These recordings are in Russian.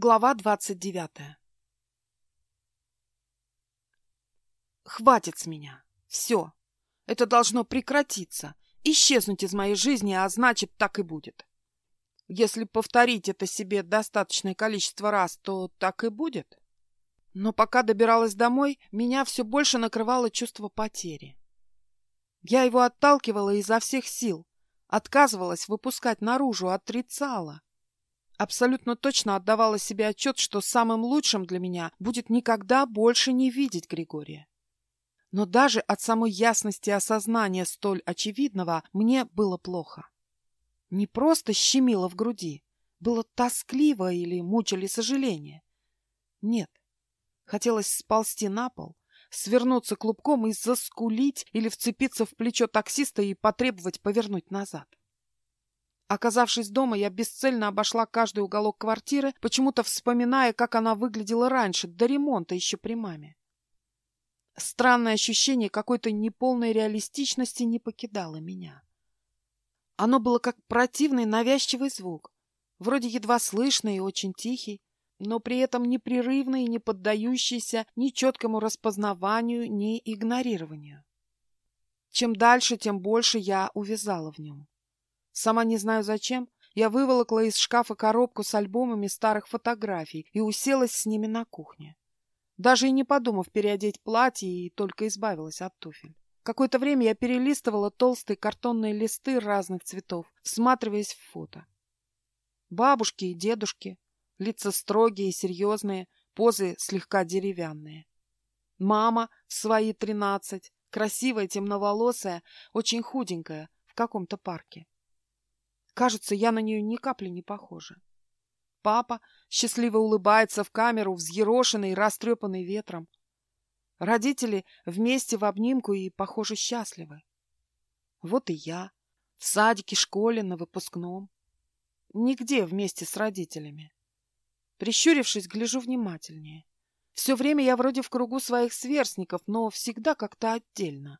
Глава двадцать девятая Хватит с меня. Все. Это должно прекратиться, исчезнуть из моей жизни, а значит, так и будет. Если повторить это себе достаточное количество раз, то так и будет. Но пока добиралась домой, меня все больше накрывало чувство потери. Я его отталкивала изо всех сил, отказывалась выпускать наружу, отрицала. Абсолютно точно отдавала себе отчет, что самым лучшим для меня будет никогда больше не видеть Григория. Но даже от самой ясности осознания столь очевидного мне было плохо. Не просто щемило в груди, было тоскливо или мучили сожаления. Нет, хотелось сползти на пол, свернуться клубком и заскулить или вцепиться в плечо таксиста и потребовать повернуть назад. Оказавшись дома, я бесцельно обошла каждый уголок квартиры, почему-то вспоминая, как она выглядела раньше, до ремонта еще при маме. Странное ощущение какой-то неполной реалистичности не покидало меня. Оно было как противный навязчивый звук, вроде едва слышный и очень тихий, но при этом непрерывный и не поддающийся ни четкому распознаванию, ни игнорированию. Чем дальше, тем больше я увязала в нем. Сама не знаю зачем, я выволокла из шкафа коробку с альбомами старых фотографий и уселась с ними на кухне. Даже и не подумав переодеть платье, и только избавилась от туфель. Какое-то время я перелистывала толстые картонные листы разных цветов, всматриваясь в фото. Бабушки и дедушки, лица строгие и серьезные, позы слегка деревянные. Мама в свои тринадцать, красивая, темноволосая, очень худенькая, в каком-то парке. Кажется, я на нее ни капли не похожа. Папа счастливо улыбается в камеру, взъерошенный растрепанный ветром. Родители вместе в обнимку и, похоже, счастливы. Вот и я. В садике, школе, на выпускном. Нигде вместе с родителями. Прищурившись, гляжу внимательнее. Все время я вроде в кругу своих сверстников, но всегда как-то отдельно.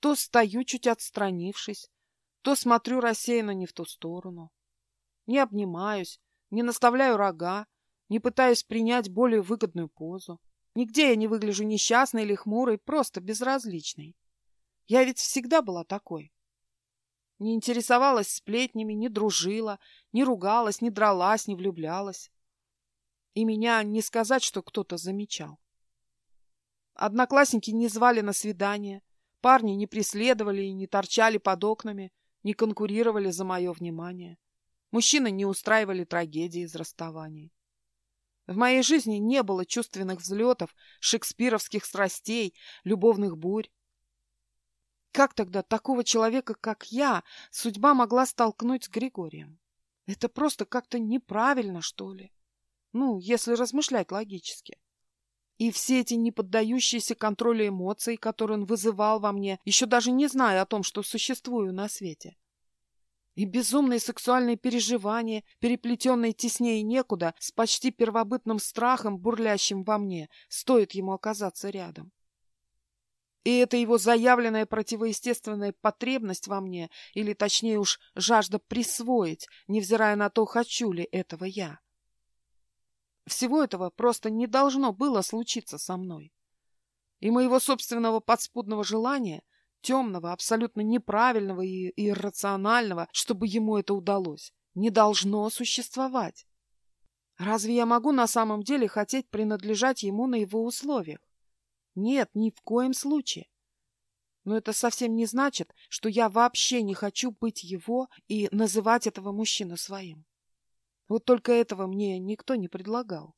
То стою, чуть отстранившись, то смотрю рассеянно не в ту сторону. Не обнимаюсь, не наставляю рога, не пытаюсь принять более выгодную позу. Нигде я не выгляжу несчастной или хмурой, просто безразличной. Я ведь всегда была такой. Не интересовалась сплетнями, не дружила, не ругалась, не дралась, не влюблялась. И меня не сказать, что кто-то замечал. Одноклассники не звали на свидание, парни не преследовали и не торчали под окнами, не конкурировали за мое внимание. Мужчины не устраивали трагедии из расставаний. В моей жизни не было чувственных взлетов, шекспировских страстей, любовных бурь. Как тогда такого человека, как я, судьба могла столкнуть с Григорием? Это просто как-то неправильно, что ли? Ну, если размышлять логически. И все эти неподдающиеся контролю эмоции, которые он вызывал во мне, еще даже не зная о том, что существую на свете. И безумные сексуальные переживания, переплетенные теснее некуда, с почти первобытным страхом, бурлящим во мне, стоит ему оказаться рядом. И это его заявленная противоестественная потребность во мне, или точнее уж жажда присвоить, невзирая на то, хочу ли этого я. Всего этого просто не должно было случиться со мной. И моего собственного подспудного желания, темного, абсолютно неправильного и иррационального, чтобы ему это удалось, не должно существовать. Разве я могу на самом деле хотеть принадлежать ему на его условиях? Нет, ни в коем случае. Но это совсем не значит, что я вообще не хочу быть его и называть этого мужчину своим. Вот только этого мне никто не предлагал.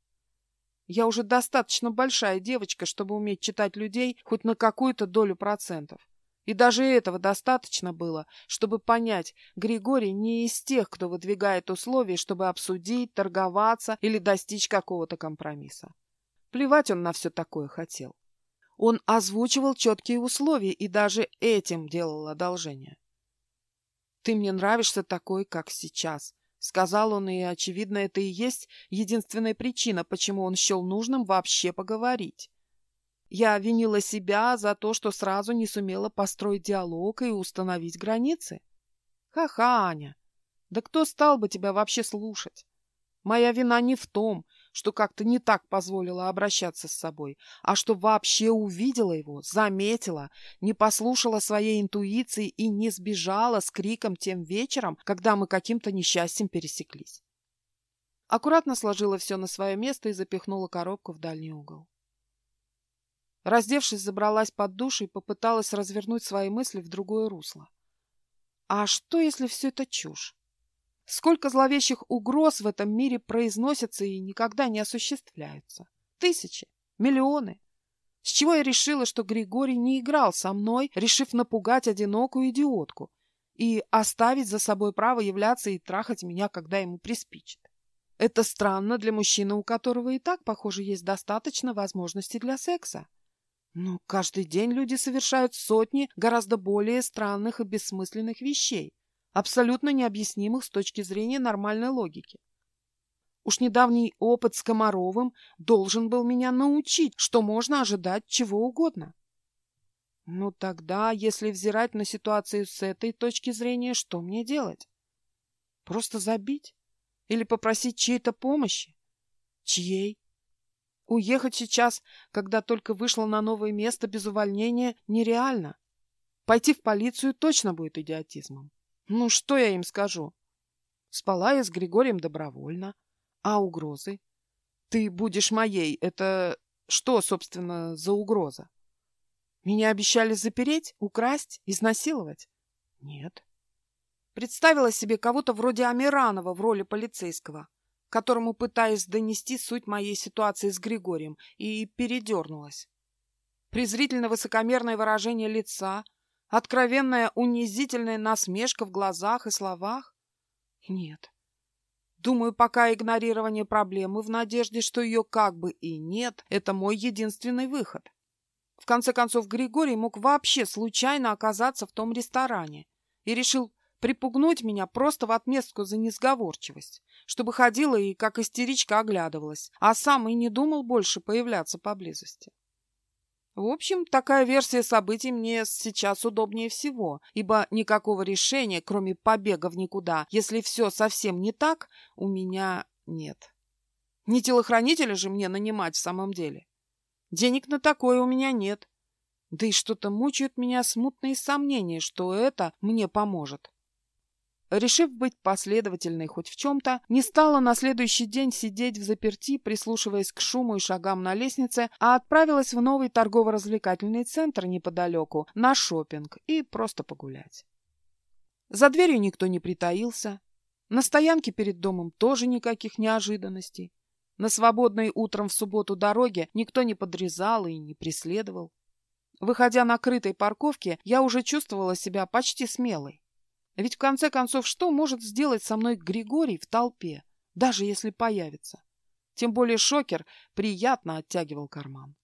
Я уже достаточно большая девочка, чтобы уметь читать людей хоть на какую-то долю процентов. И даже этого достаточно было, чтобы понять, Григорий не из тех, кто выдвигает условия, чтобы обсудить, торговаться или достичь какого-то компромисса. Плевать он на все такое хотел. Он озвучивал четкие условия и даже этим делал одолжение. «Ты мне нравишься такой, как сейчас», Сказал он, и, очевидно, это и есть единственная причина, почему он счел нужным вообще поговорить. Я винила себя за то, что сразу не сумела построить диалог и установить границы. Ха-ха, Аня, да кто стал бы тебя вообще слушать? Моя вина не в том, что как-то не так позволила обращаться с собой, а что вообще увидела его, заметила, не послушала своей интуиции и не сбежала с криком тем вечером, когда мы каким-то несчастьем пересеклись. Аккуратно сложила все на свое место и запихнула коробку в дальний угол. Раздевшись, забралась под душ и попыталась развернуть свои мысли в другое русло. А что, если все это чушь? Сколько зловещих угроз в этом мире произносятся и никогда не осуществляются? Тысячи, миллионы. С чего я решила, что Григорий не играл со мной, решив напугать одинокую идиотку и оставить за собой право являться и трахать меня, когда ему приспичит? Это странно для мужчины, у которого и так, похоже, есть достаточно возможностей для секса. Но каждый день люди совершают сотни гораздо более странных и бессмысленных вещей абсолютно необъяснимых с точки зрения нормальной логики. Уж недавний опыт с Комаровым должен был меня научить, что можно ожидать чего угодно. Ну тогда, если взирать на ситуацию с этой точки зрения, что мне делать? Просто забить? Или попросить чьей-то помощи? Чьей? Уехать сейчас, когда только вышла на новое место без увольнения, нереально. Пойти в полицию точно будет идиотизмом. Ну, что я им скажу? Спала я с Григорием добровольно. А угрозы? Ты будешь моей. Это что, собственно, за угроза? Меня обещали запереть, украсть, изнасиловать? Нет. Представила себе кого-то вроде Амиранова в роли полицейского, которому пытаюсь донести суть моей ситуации с Григорием, и передернулась. Презрительно-высокомерное выражение лица — Откровенная унизительная насмешка в глазах и словах? Нет. Думаю, пока игнорирование проблемы в надежде, что ее как бы и нет, это мой единственный выход. В конце концов, Григорий мог вообще случайно оказаться в том ресторане и решил припугнуть меня просто в отместку за несговорчивость, чтобы ходила и как истеричка оглядывалась, а сам и не думал больше появляться поблизости. В общем, такая версия событий мне сейчас удобнее всего, ибо никакого решения, кроме побега в никуда, если все совсем не так, у меня нет. Не телохранителя же мне нанимать в самом деле. Денег на такое у меня нет. Да и что-то мучают меня смутные сомнения, что это мне поможет. Решив быть последовательной хоть в чем-то, не стала на следующий день сидеть в заперти, прислушиваясь к шуму и шагам на лестнице, а отправилась в новый торгово-развлекательный центр неподалеку, на шопинг и просто погулять. За дверью никто не притаился. На стоянке перед домом тоже никаких неожиданностей. На свободной утром в субботу дороге никто не подрезал и не преследовал. Выходя на крытой парковке, я уже чувствовала себя почти смелой. Ведь в конце концов, что может сделать со мной Григорий в толпе, даже если появится? Тем более шокер приятно оттягивал карман.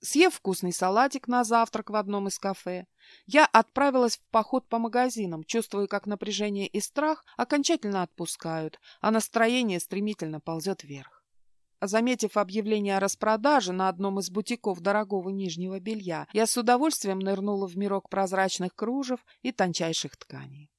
Съев вкусный салатик на завтрак в одном из кафе, я отправилась в поход по магазинам, чувствуя, как напряжение и страх окончательно отпускают, а настроение стремительно ползет вверх. Заметив объявление о распродаже на одном из бутиков дорогого нижнего белья, я с удовольствием нырнула в мирок прозрачных кружев и тончайших тканей.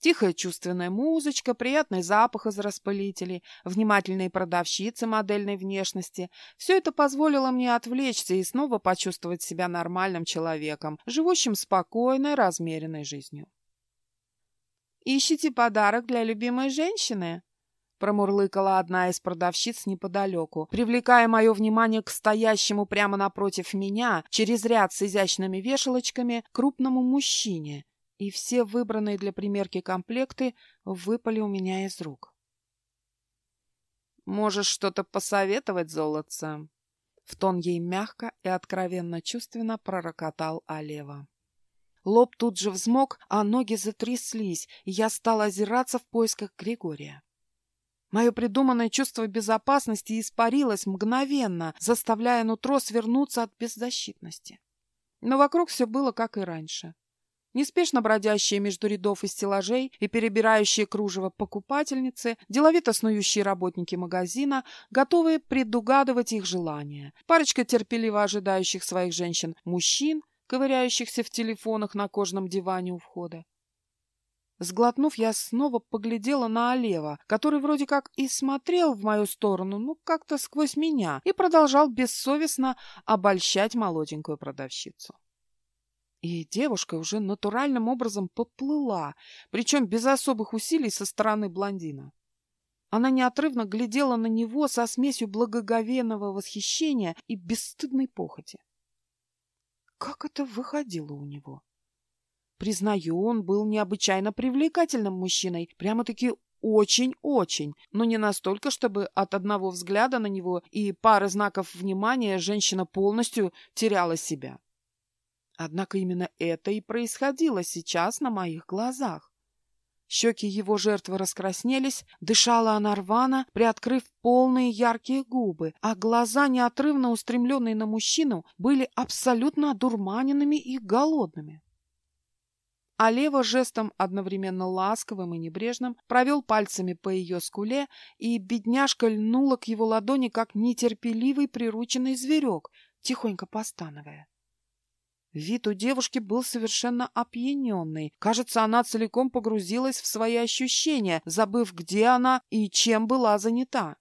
Тихая чувственная музычка, приятный запах из распылителей, внимательные продавщицы модельной внешности – все это позволило мне отвлечься и снова почувствовать себя нормальным человеком, живущим спокойной, размеренной жизнью. «Ищите подарок для любимой женщины?» Промурлыкала одна из продавщиц неподалеку, привлекая мое внимание к стоящему прямо напротив меня, через ряд с изящными вешалочками, крупному мужчине, и все выбранные для примерки комплекты выпали у меня из рук. «Можешь что-то посоветовать, золотце?» В тон ей мягко и откровенно чувственно пророкотал Алева. Лоб тут же взмок, а ноги затряслись, и я стала озираться в поисках Григория. Мое придуманное чувство безопасности испарилось мгновенно, заставляя нутро свернуться от беззащитности. Но вокруг все было, как и раньше. Неспешно бродящие между рядов и стеллажей и перебирающие кружево покупательницы, деловито снующие работники магазина, готовые предугадывать их желания. Парочка терпеливо ожидающих своих женщин мужчин, ковыряющихся в телефонах на кожаном диване у входа. Сглотнув, я снова поглядела на Олева, который вроде как и смотрел в мою сторону, ну, как-то сквозь меня, и продолжал бессовестно обольщать молоденькую продавщицу. И девушка уже натуральным образом поплыла, причем без особых усилий со стороны блондина. Она неотрывно глядела на него со смесью благоговейного восхищения и бесстыдной похоти. Как это выходило у него? Признаю, он был необычайно привлекательным мужчиной, прямо-таки очень-очень, но не настолько, чтобы от одного взгляда на него и пары знаков внимания женщина полностью теряла себя. Однако именно это и происходило сейчас на моих глазах. Щеки его жертвы раскраснелись, дышала она рвано, приоткрыв полные яркие губы, а глаза, неотрывно устремленные на мужчину, были абсолютно одурманенными и голодными. А Лева жестом одновременно ласковым и небрежным провел пальцами по ее скуле, и бедняжка льнула к его ладони, как нетерпеливый прирученный зверек, тихонько постановая. Вид у девушки был совершенно опьяненный. Кажется, она целиком погрузилась в свои ощущения, забыв, где она и чем была занята.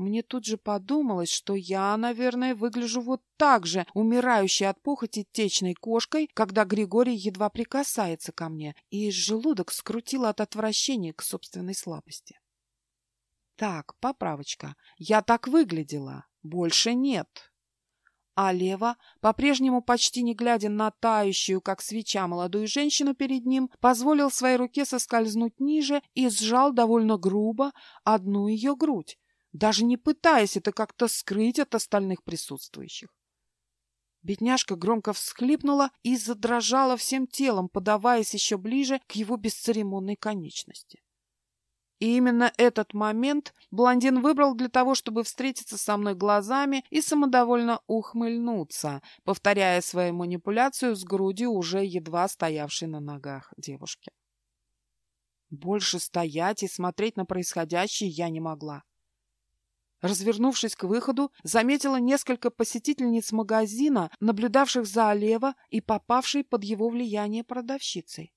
Мне тут же подумалось, что я, наверное, выгляжу вот так же, умирающей от похоти течной кошкой, когда Григорий едва прикасается ко мне, и желудок скрутило от отвращения к собственной слабости. Так, поправочка. Я так выглядела. Больше нет. А Лева, по-прежнему почти не глядя на тающую, как свеча, молодую женщину перед ним, позволил своей руке соскользнуть ниже и сжал довольно грубо одну ее грудь, даже не пытаясь это как-то скрыть от остальных присутствующих. Бедняжка громко всхлипнула и задрожала всем телом, подаваясь еще ближе к его бесцеремонной конечности. И именно этот момент блондин выбрал для того, чтобы встретиться со мной глазами и самодовольно ухмыльнуться, повторяя свою манипуляцию с грудью уже едва стоявшей на ногах девушки. Больше стоять и смотреть на происходящее я не могла. Развернувшись к выходу, заметила несколько посетительниц магазина, наблюдавших за Олева и попавшей под его влияние продавщицей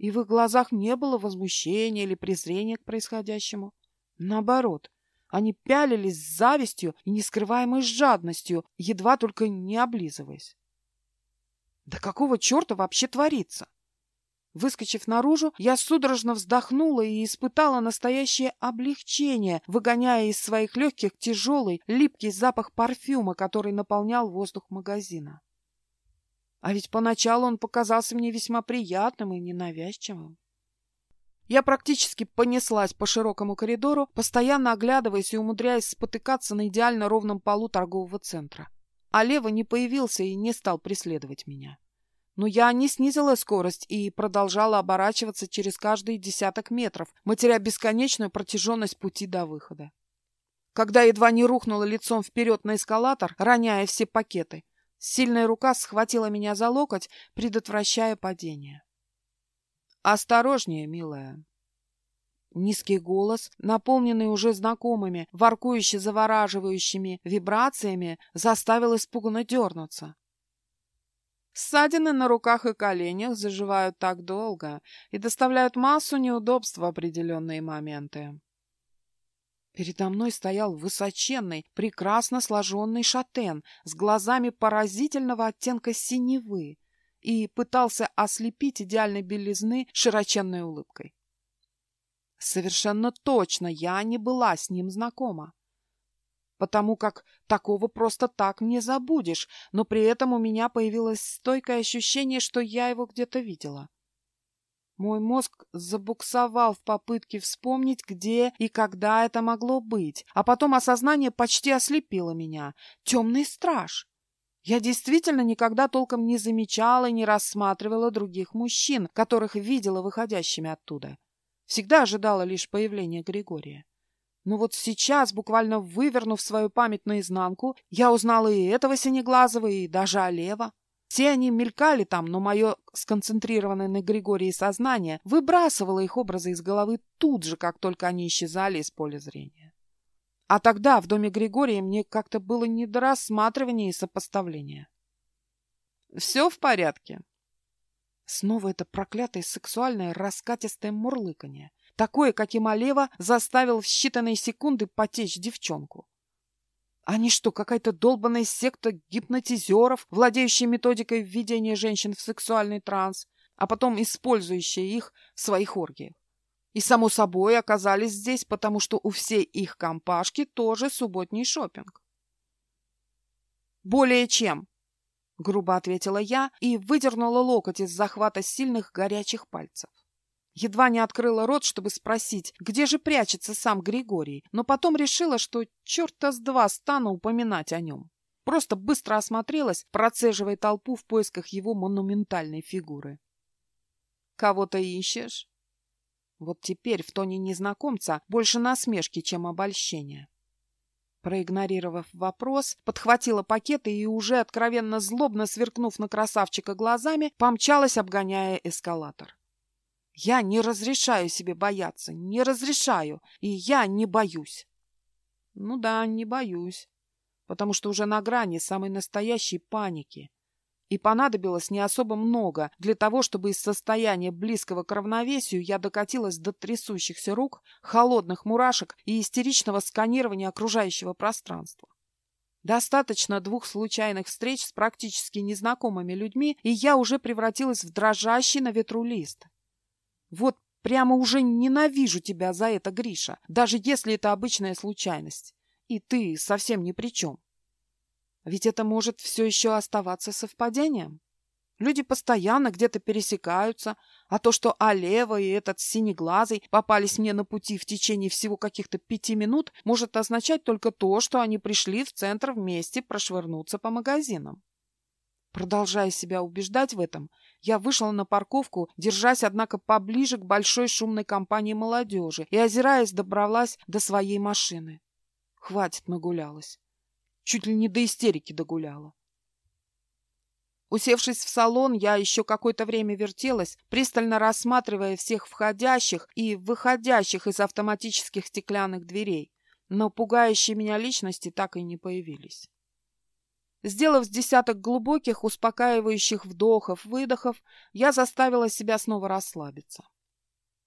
и в их глазах не было возмущения или презрения к происходящему. Наоборот, они пялились с завистью и нескрываемой жадностью, едва только не облизываясь. Да какого черта вообще творится? Выскочив наружу, я судорожно вздохнула и испытала настоящее облегчение, выгоняя из своих легких тяжелый, липкий запах парфюма, который наполнял воздух магазина. А ведь поначалу он показался мне весьма приятным и ненавязчивым. Я практически понеслась по широкому коридору, постоянно оглядываясь и умудряясь спотыкаться на идеально ровном полу торгового центра. А Лева не появился и не стал преследовать меня. Но я не снизила скорость и продолжала оборачиваться через каждые десяток метров, матеря бесконечную протяженность пути до выхода. Когда едва не рухнула лицом вперед на эскалатор, роняя все пакеты, Сильная рука схватила меня за локоть, предотвращая падение. «Осторожнее, милая!» Низкий голос, наполненный уже знакомыми, воркующе завораживающими вибрациями, заставил испуганно дернуться. Ссадины на руках и коленях заживают так долго и доставляют массу неудобств в определенные моменты. Передо мной стоял высоченный, прекрасно сложенный шатен с глазами поразительного оттенка синевы и пытался ослепить идеальной белизны широченной улыбкой. Совершенно точно я не была с ним знакома, потому как такого просто так не забудешь, но при этом у меня появилось стойкое ощущение, что я его где-то видела. Мой мозг забуксовал в попытке вспомнить, где и когда это могло быть, а потом осознание почти ослепило меня. Темный страж. Я действительно никогда толком не замечала и не рассматривала других мужчин, которых видела выходящими оттуда. Всегда ожидала лишь появления Григория. Но вот сейчас, буквально вывернув свою память наизнанку, я узнала и этого Синеглазого, и даже Олева. Все они мелькали там, но мое сконцентрированное на Григории сознание выбрасывало их образы из головы тут же, как только они исчезали из поля зрения. А тогда в доме Григория мне как-то было не до рассматривания и сопоставления. «Все в порядке?» Снова это проклятое сексуальное раскатистое мурлыканье. Такое, каким Алева заставил в считанные секунды потечь девчонку. Они что, какая-то долбанная секта гипнотизеров, владеющая методикой введения женщин в сексуальный транс, а потом использующая их в своих оргиях? И, само собой, оказались здесь, потому что у всей их компашки тоже субботний шопинг. «Более чем!» — грубо ответила я и выдернула локоть из захвата сильных горячих пальцев. Едва не открыла рот, чтобы спросить, где же прячется сам Григорий, но потом решила, что черта с два стану упоминать о нем. Просто быстро осмотрелась, процеживая толпу в поисках его монументальной фигуры. «Кого-то ищешь?» Вот теперь в тоне незнакомца больше насмешки, чем обольщения. Проигнорировав вопрос, подхватила пакеты и уже откровенно злобно сверкнув на красавчика глазами, помчалась, обгоняя эскалатор. Я не разрешаю себе бояться, не разрешаю, и я не боюсь. Ну да, не боюсь, потому что уже на грани самой настоящей паники. И понадобилось не особо много для того, чтобы из состояния близкого к равновесию я докатилась до трясущихся рук, холодных мурашек и истеричного сканирования окружающего пространства. Достаточно двух случайных встреч с практически незнакомыми людьми, и я уже превратилась в дрожащий на ветру лист. Вот прямо уже ненавижу тебя за это, Гриша, даже если это обычная случайность. И ты совсем ни при чем. Ведь это может все еще оставаться совпадением. Люди постоянно где-то пересекаются, а то, что Алева и этот синеглазый попались мне на пути в течение всего каких-то пяти минут, может означать только то, что они пришли в центр вместе прошвырнуться по магазинам. Продолжая себя убеждать в этом, я вышла на парковку, держась, однако, поближе к большой шумной компании молодежи и, озираясь, добралась до своей машины. Хватит, нагулялась. Чуть ли не до истерики догуляла. Усевшись в салон, я еще какое-то время вертелась, пристально рассматривая всех входящих и выходящих из автоматических стеклянных дверей, но пугающие меня личности так и не появились. Сделав с десяток глубоких, успокаивающих вдохов-выдохов, я заставила себя снова расслабиться.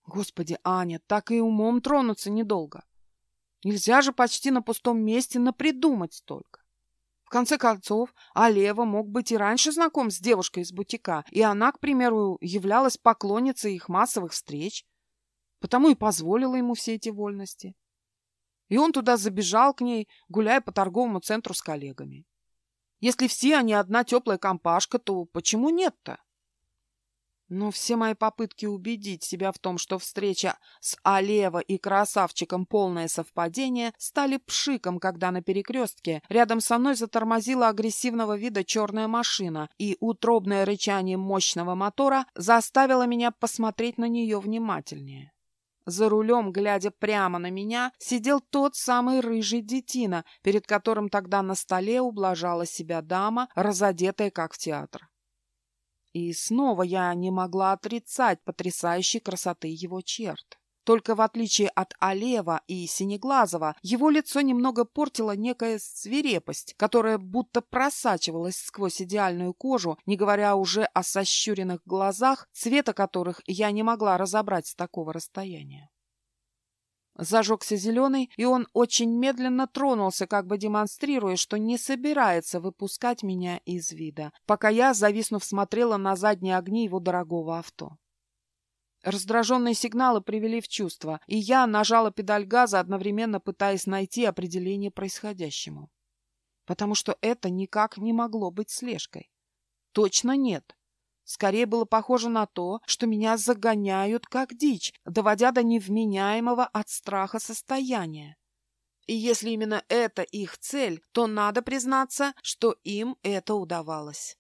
Господи, Аня, так и умом тронуться недолго. Нельзя же почти на пустом месте напридумать столько. В конце концов, Алева мог быть и раньше знаком с девушкой из бутика, и она, к примеру, являлась поклонницей их массовых встреч, потому и позволила ему все эти вольности. И он туда забежал к ней, гуляя по торговому центру с коллегами. Если все они одна теплая компашка, то почему нет-то? Но все мои попытки убедить себя в том, что встреча с Алева и красавчиком полное совпадение, стали пшиком, когда на перекрестке рядом со мной затормозила агрессивного вида черная машина, и утробное рычание мощного мотора заставило меня посмотреть на нее внимательнее. За рулем, глядя прямо на меня, сидел тот самый рыжий детина, перед которым тогда на столе ублажала себя дама, разодетая как в театр. И снова я не могла отрицать потрясающей красоты его черт. Только в отличие от Алева и Синеглазова, его лицо немного портила некая свирепость, которая будто просачивалась сквозь идеальную кожу, не говоря уже о сощуренных глазах, цвета которых я не могла разобрать с такого расстояния. Зажегся зеленый, и он очень медленно тронулся, как бы демонстрируя, что не собирается выпускать меня из вида, пока я, зависнув, смотрела на задние огни его дорогого авто. Раздраженные сигналы привели в чувство, и я нажала педаль газа, одновременно пытаясь найти определение происходящему. Потому что это никак не могло быть слежкой. Точно нет. Скорее было похоже на то, что меня загоняют как дичь, доводя до невменяемого от страха состояния. И если именно это их цель, то надо признаться, что им это удавалось.